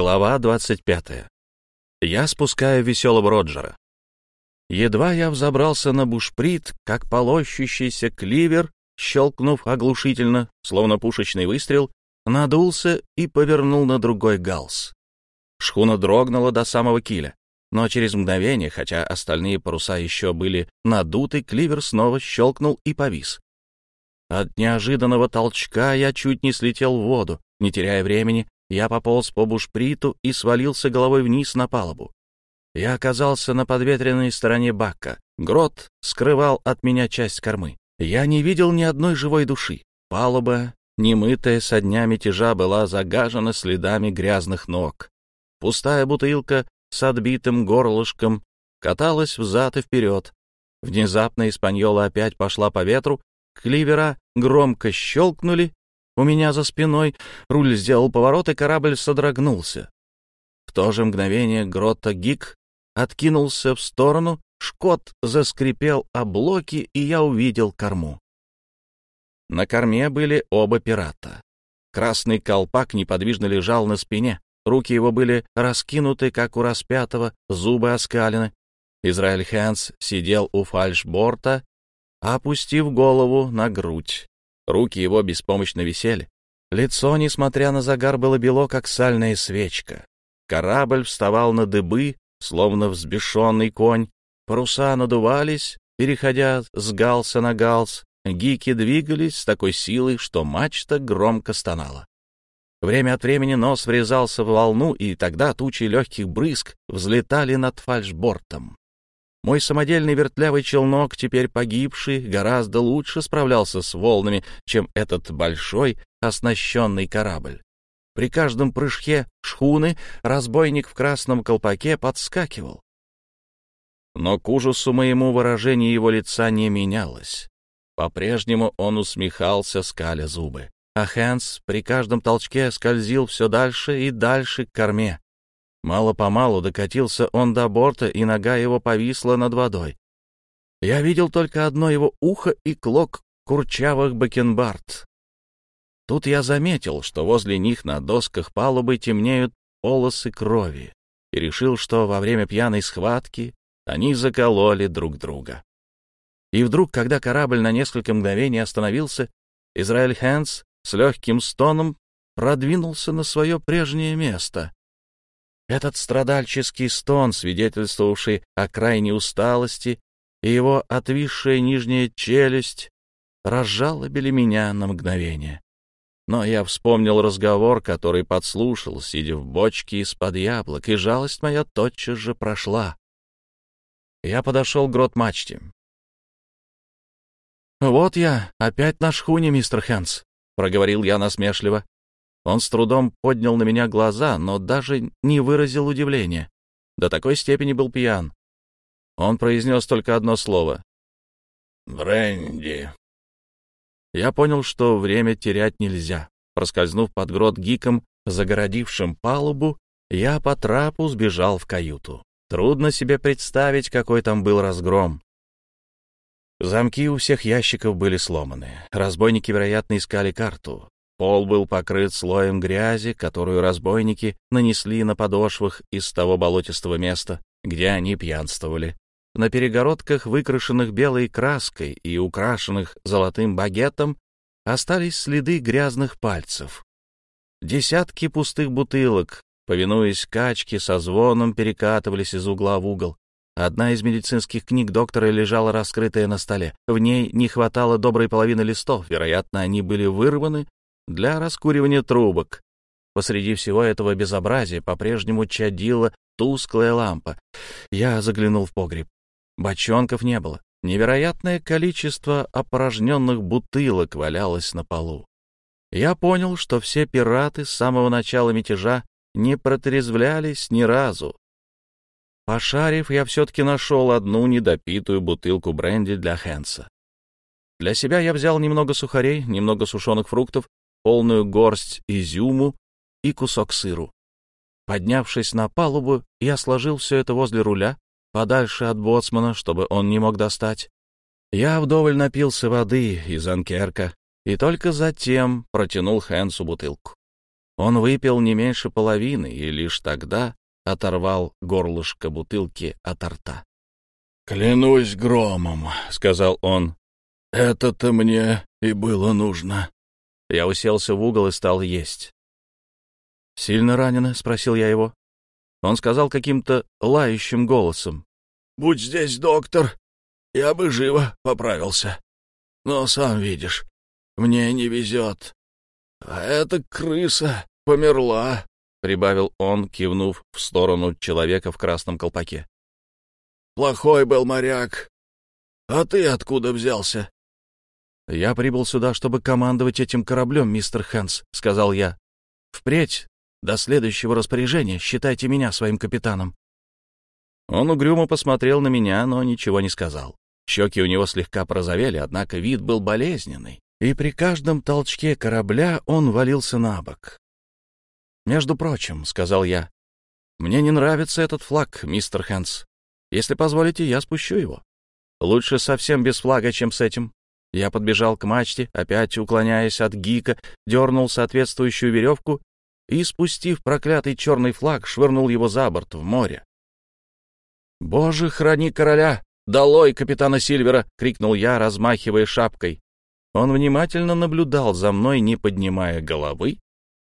Глава 25. Я спускаю веселого Роджера. Едва я взобрался на бушприт, как полощущийся кливер, щелкнув оглушительно, словно пушечный выстрел, надулся и повернул на другой галс. Шхуна дрогнула до самого киля, но через мгновение, хотя остальные паруса еще были надуты, кливер снова щелкнул и повис. От неожиданного толчка я чуть не слетел в воду. Не теряя времени, я пополз по бушприту и свалился головой вниз на палубу. Я оказался на подветренной стороне бака. Грот скрывал от меня часть кормы. Я не видел ни одной живой души. Палуба, немытая со дня мятежа, была загажена следами грязных ног. Пустая бутылка с отбитым горлышком каталась взад и вперед. Внезапно Испаньола опять пошла по ветру, кливера громко щелкнули, у меня за спиной руль сделал поворот, и корабль содрогнулся. В то же мгновение Гротта Гик откинулся в сторону, шкот заскрипел о блоки, и я увидел корму. На корме были оба пирата. Красный колпак неподвижно лежал на спине, руки его были раскинуты, как у распятого, зубы оскалены. Израиль Хэнс сидел у фальшборта, опустив голову на грудь. Руки его беспомощно висели. Лицо, несмотря на загар, было бело, как сальная свечка. Корабль вставал на дыбы, словно взбешенный конь. Паруса надувались, переходя с галса на галс. Гики двигались с такой силой, что мачта громко стонала. Время от времени нос врезался в волну, и тогда тучи легких брызг взлетали над фальшбортом. Мой самодельный вертлявый челнок, теперь погибший, гораздо лучше справлялся с волнами, чем этот большой, оснащенный корабль. При каждом прыжке шхуны разбойник в красном колпаке подскакивал. Но к ужасу моему выражение его лица не менялось. По-прежнему он усмехался, скаля зубы. А Хэнс при каждом толчке скользил все дальше и дальше к корме. Мало-помалу докатился он до борта, и нога его повисла над водой. Я видел только одно его ухо и клок курчавых бакенбард. Тут я заметил, что возле них на досках палубы темнеют полосы крови, и решил, что во время пьяной схватки они закололи друг друга. И вдруг, когда корабль на несколько мгновений остановился, Израиль Хэнс с легким стоном продвинулся на свое прежнее место. Этот страдальческий стон, свидетельствовавший о крайней усталости, и его отвисшая нижняя челюсть разжалобили меня на мгновение. Но я вспомнил разговор, который подслушал, сидя в бочке из-под яблок, и жалость моя тотчас же прошла. Я подошел к грот-мачте. «Вот я, опять на шхуне, мистер Хэнс», — проговорил я насмешливо. Он с трудом поднял на меня глаза, но даже не выразил удивления. До такой степени был пьян. Он произнес только одно слово. «Бренди». Я понял, что время терять нельзя. Проскользнув под грот гиком, загородившим палубу, я по трапу сбежал в каюту. Трудно себе представить, какой там был разгром. Замки у всех ящиков были сломаны. Разбойники, вероятно, искали карту. Пол был покрыт слоем грязи, которую разбойники нанесли на подошвах из того болотистого места, где они пьянствовали. На перегородках, выкрашенных белой краской и украшенных золотым багетом, остались следы грязных пальцев. Десятки пустых бутылок, повинуясь качке, со звоном перекатывались из угла в угол. Одна из медицинских книг доктора лежала раскрытая на столе. В ней не хватало доброй половины листов. Вероятно, они были вырваны для раскуривания трубок. Посреди всего этого безобразия по-прежнему чадила тусклая лампа. Я заглянул в погреб. Бочонков не было. Невероятное количество опорожненных бутылок валялось на полу. Я понял, что все пираты с самого начала мятежа не протрезвлялись ни разу. Пошарив, я все-таки нашел одну недопитую бутылку бренди для Хэнса. Для себя я взял немного сухарей, немного сушеных фруктов полную горсть изюму и кусок сыру. Поднявшись на палубу, я сложил все это возле руля, подальше от боцмана, чтобы он не мог достать. Я вдоволь напился воды из анкерка и только затем протянул Хэнсу бутылку. Он выпил не меньше половины и лишь тогда оторвал горлышко бутылки от рта. «Клянусь громом», — сказал он, — «это-то мне и было нужно». Я уселся в угол и стал есть. «Сильно ранено?» — спросил я его. Он сказал каким-то лающим голосом. «Будь здесь, доктор, я бы живо поправился. Но, сам видишь, мне не везет. А эта крыса померла», — прибавил он, кивнув в сторону человека в красном колпаке. «Плохой был моряк. А ты откуда взялся?» «Я прибыл сюда, чтобы командовать этим кораблем, мистер Хэнс», — сказал я. «Впредь, до следующего распоряжения, считайте меня своим капитаном». Он угрюмо посмотрел на меня, но ничего не сказал. Щеки у него слегка прозовели, однако вид был болезненный, и при каждом толчке корабля он валился на бок. «Между прочим», — сказал я, — «мне не нравится этот флаг, мистер Хэнс. Если позволите, я спущу его. Лучше совсем без флага, чем с этим. Я подбежал к мачте, опять уклоняясь от гика, дернул соответствующую веревку и, спустив проклятый черный флаг, швырнул его за борт в море. «Боже, храни короля! Долой капитана Сильвера!» — крикнул я, размахивая шапкой. Он внимательно наблюдал за мной, не поднимая головы,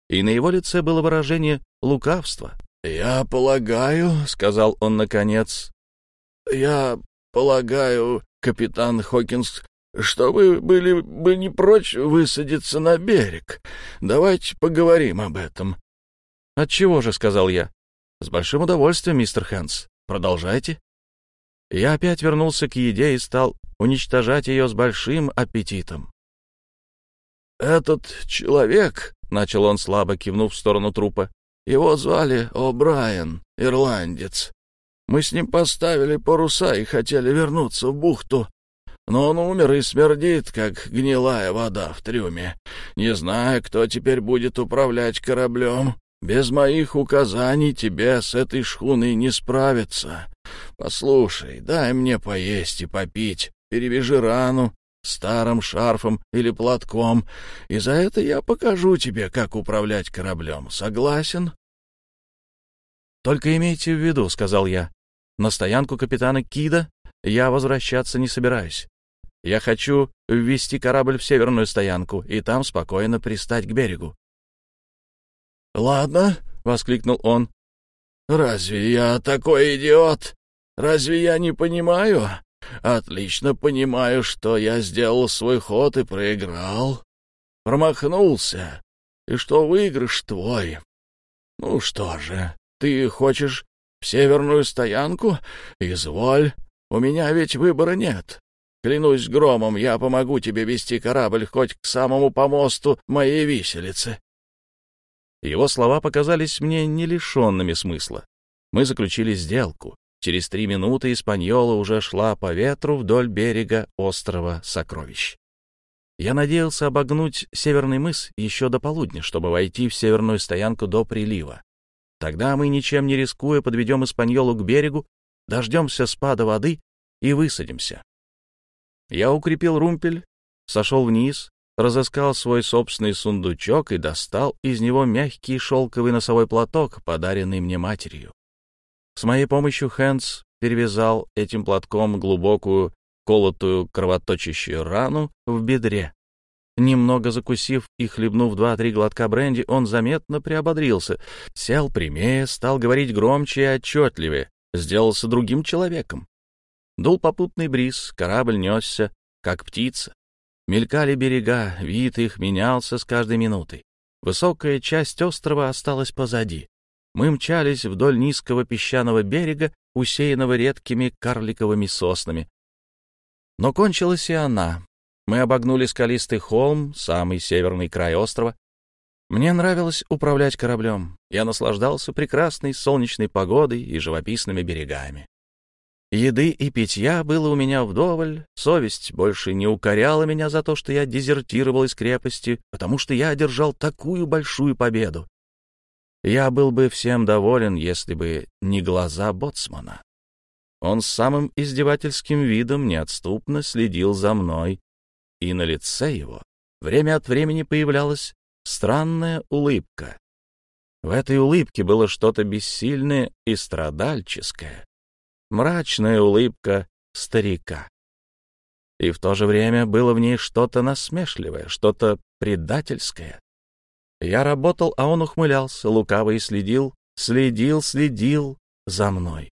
и на его лице было выражение лукавства. «Я полагаю», — сказал он наконец, — «я полагаю, капитан Хокинс, что вы были бы не прочь высадиться на берег. Давайте поговорим об этом». «Отчего же?» — сказал я. «С большим удовольствием, мистер Хэнс. Продолжайте». Я опять вернулся к еде и стал уничтожать ее с большим аппетитом. «Этот человек», — начал он слабо, кивнув в сторону трупа, — «его звали О'Брайен, ирландец. Мы с ним поставили паруса и хотели вернуться в бухту, но он умер и смердит, как гнилая вода в трюме. Не знаю, кто теперь будет управлять кораблем. Без моих указаний тебе с этой шхуной не справиться. Послушай, дай мне поесть и попить, перевяжи рану старым шарфом или платком, и за это я покажу тебе, как управлять кораблем. Согласен? — Только имейте в виду, — сказал я, — на стоянку капитана Кида я возвращаться не собираюсь. Я хочу ввести корабль в северную стоянку и там спокойно пристать к берегу. — Ладно, — воскликнул он. — Разве я такой идиот? Разве я не понимаю? Отлично понимаю, что я сделал свой ход и проиграл. Промахнулся, и что выигрыш твой. Ну что же, ты хочешь в северную стоянку? Изволь, у меня ведь выбора нет. Клянусь громом, я помогу тебе вести корабль хоть к самому помосту моей виселицы. Его слова показались мне не лишенными смысла. Мы заключили сделку. Через три минуты Испаньола уже шла по ветру вдоль берега острова Сокровищ. Я надеялся обогнуть Северный мыс еще до полудня, чтобы войти в северную стоянку до прилива. Тогда мы, ничем не рискуя, подведем Испаньолу к берегу, дождемся спада воды и высадимся. Я укрепил румпель, сошел вниз, разыскал свой собственный сундучок и достал из него мягкий шелковый носовой платок, подаренный мне матерью. С моей помощью Хэнс перевязал этим платком глубокую, колотую, кровоточащую рану в бедре. Немного закусив и хлебнув два-три глотка бренди, он заметно приободрился, сел прямее, стал говорить громче и отчетливее, сделался другим человеком. Дул попутный бриз, корабль несся, как птица. Мелькали берега, вид их менялся с каждой минутой. Высокая часть острова осталась позади. Мы мчались вдоль низкого песчаного берега, усеянного редкими карликовыми соснами. Но кончилась и она. Мы обогнули скалистый холм, самый северный край острова. Мне нравилось управлять кораблем. Я наслаждался прекрасной солнечной погодой и живописными берегами. Еды и питья было у меня вдоволь, совесть больше не укоряла меня за то, что я дезертировал из крепости, потому что я одержал такую большую победу. Я был бы всем доволен, если бы не глаза боцмана. Он с самым издевательским видом неотступно следил за мной, и на лице его время от времени появлялась странная улыбка. В этой улыбке было что-то бессильное и страдальческое. Мрачная улыбка старика. И в то же время было в ней что-то насмешливое, что-то предательское. Я работал, а он ухмылялся, лукаво и следил, следил, следил за мной.